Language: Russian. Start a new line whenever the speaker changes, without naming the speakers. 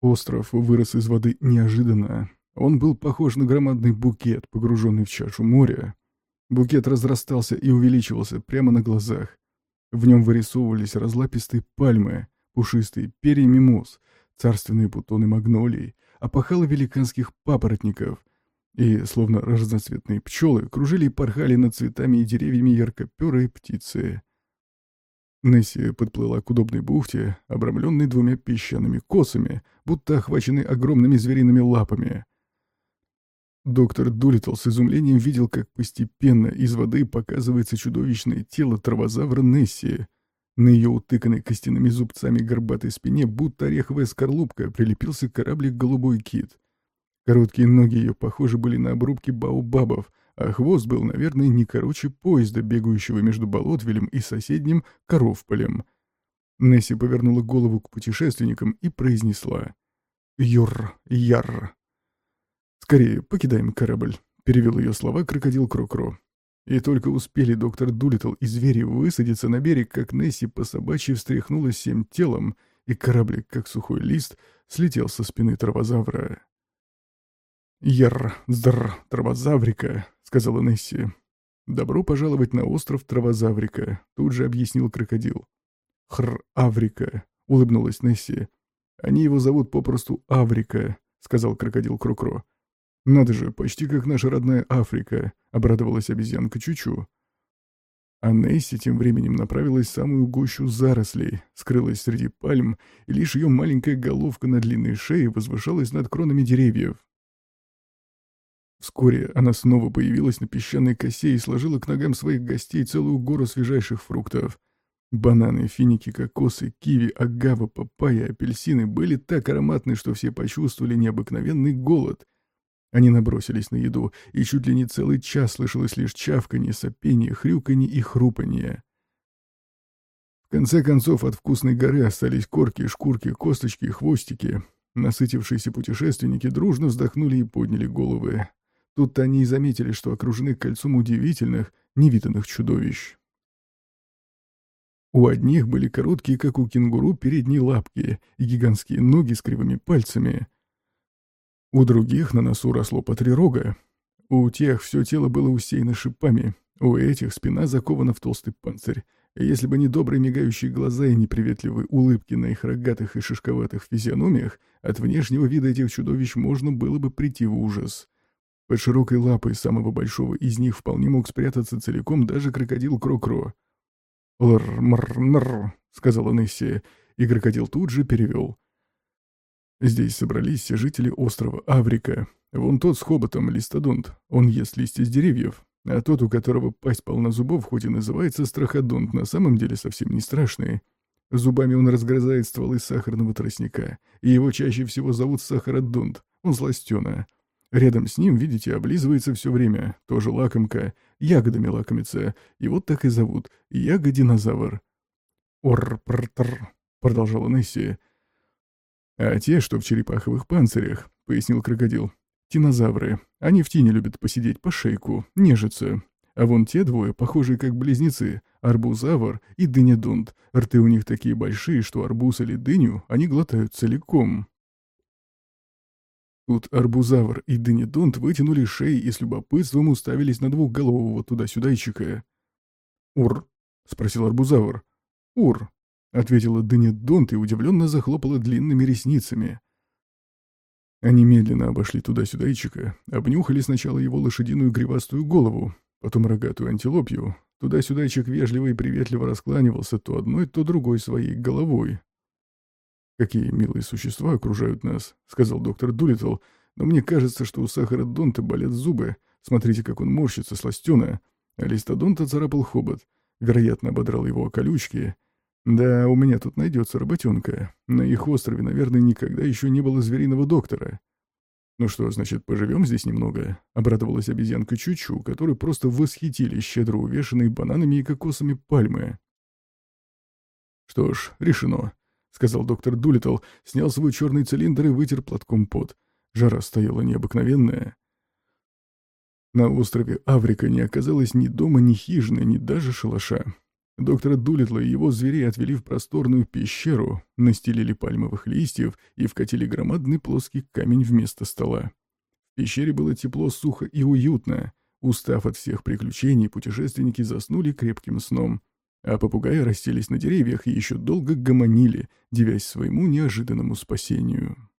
Остров вырос из воды неожиданно. Он был похож на громадный букет, погруженный в чашу моря. Букет разрастался и увеличивался прямо на глазах. В нем вырисовывались разлапистые пальмы, пушистые перья мимоз, царственные бутоны магнолий, опахалы великанских папоротников, и, словно разноцветные пчелы, кружили и порхали над цветами и деревьями яркоперые птицы. Несси подплыла к удобной бухте, обрамленной двумя песчаными косами, будто охваченной огромными звериными лапами. Доктор Дулитл с изумлением видел, как постепенно из воды показывается чудовищное тело травозавра Несси. На ее утыканной костяными зубцами горбатой спине, будто ореховая скорлупка, прилепился кораблик «Голубой кит». Короткие ноги ее похожи были на обрубки баобабов, а хвост был, наверное, не короче поезда, бегающего между Болотвелем и соседним Коровполем. Несси повернула голову к путешественникам и произнесла «Юр, яр». «Скорее, покидаем корабль», — перевел ее слова крокодил Крокро. И только успели доктор Дулитл и звери высадиться на берег, как Несси по собачьи встряхнула всем телом, и кораблик, как сухой лист, слетел со спины травозавра. «Яр, здр, травозаврика», — сказала Несси. «Добро пожаловать на остров Травозаврика», — тут же объяснил крокодил. «Хр, Аврика», — улыбнулась Несси. «Они его зовут попросту Аврика», — сказал крокодил Крокро. «Надо же, почти как наша родная Африка», — обрадовалась обезьянка Чучу. А Несси тем временем направилась в самую гущу зарослей, скрылась среди пальм, и лишь ее маленькая головка на длинной шее возвышалась над кронами деревьев. Вскоре она снова появилась на песчаной косе и сложила к ногам своих гостей целую гору свежайших фруктов. Бананы, финики, кокосы, киви, агава, папайя, апельсины были так ароматны, что все почувствовали необыкновенный голод. Они набросились на еду, и чуть ли не целый час слышалось лишь чавканье, сопение, хрюканье и хрупанье. В конце концов, от вкусной горы остались корки, шкурки, косточки и хвостики. Насытившиеся путешественники дружно вздохнули и подняли головы. Тут-то они и заметили, что окружены кольцом удивительных, невиданных чудовищ. У одних были короткие, как у кенгуру, передние лапки и гигантские ноги с кривыми пальцами. У других на носу росло по три рога. У тех все тело было усеяно шипами, у этих спина закована в толстый панцирь. И если бы не добрые мигающие глаза и неприветливые улыбки на их рогатых и шишковатых физиономиях, от внешнего вида этих чудовищ можно было бы прийти в ужас. Под широкой лапой самого большого из них вполне мог спрятаться целиком даже крокодил Крокро. «Лр-мр-мр», — сказала Несси, и крокодил тут же перевел. Здесь собрались все жители острова Аврика. Вон тот с хоботом листодонт, он ест листья с деревьев, а тот, у которого пасть полна зубов, хоть и называется страходонт, на самом деле совсем не страшный. Зубами он разгрызает стволы сахарного тростника, и его чаще всего зовут сахародонт, он сластена. Рядом с ним, видите, облизывается все время, тоже лакомка, ягодами лакомится, и вот так и зовут, ягодинозавр. «Ор-пр-тр», — продолжала Несси. «А те, что в черепаховых панцирях», — пояснил крокодил. «Тинозавры. Они в тени любят посидеть по шейку, нежиться. А вон те двое, похожие как близнецы, арбузавр и дынедунт. Рты у них такие большие, что арбуз или дыню они глотают целиком». Тут арбузавр и дынедонт вытянули шеи и с любопытством уставились на двухголового туда-сюдайчика. «Ур?» — спросил арбузавр. «Ур!» — ответила дынедонт и удивленно захлопала длинными ресницами. Они медленно обошли туда-сюдайчика, обнюхали сначала его лошадиную гривастую голову, потом рогатую антилопью. Туда-сюдайчик вежливо и приветливо раскланивался то одной, то другой своей головой. «Какие милые существа окружают нас», — сказал доктор Дулитл, «но мне кажется, что у сахара Донта болят зубы. Смотрите, как он морщится сластена». А листодонта царапал хобот. Вероятно, ободрал его о колючки. «Да, у меня тут найдется работенка. На их острове, наверное, никогда еще не было звериного доктора». «Ну что, значит, поживем здесь немного?» — обрадовалась обезьянка Чучу, которую просто восхитили щедро увешанные бананами и кокосами пальмы. «Что ж, решено. — сказал доктор Дулитл, снял свой черный цилиндр и вытер платком пот. Жара стояла необыкновенная. На острове Аврика не оказалось ни дома, ни хижины, ни даже шалаша. Доктора Дулитла и его зверей отвели в просторную пещеру, настелили пальмовых листьев и вкатили громадный плоский камень вместо стола. В пещере было тепло, сухо и уютно. Устав от всех приключений, путешественники заснули крепким сном, а попугаи расселись на деревьях и еще долго гомонили, девясь своему неожиданному спасению.